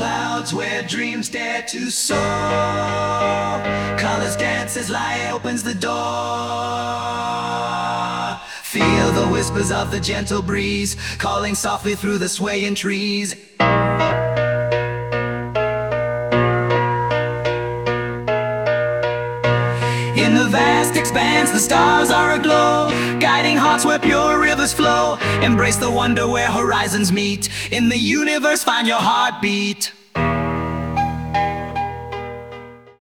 clouds where dreams dare to soar. Colors dance as light opens the door. Feel the whispers of the gentle breeze calling softly through the swaying trees. In the vast expanse, the stars are aglow, guiding hearts where pure rivers flow. Embrace the wonder where horizons meet. In the universe, find your heartbeat.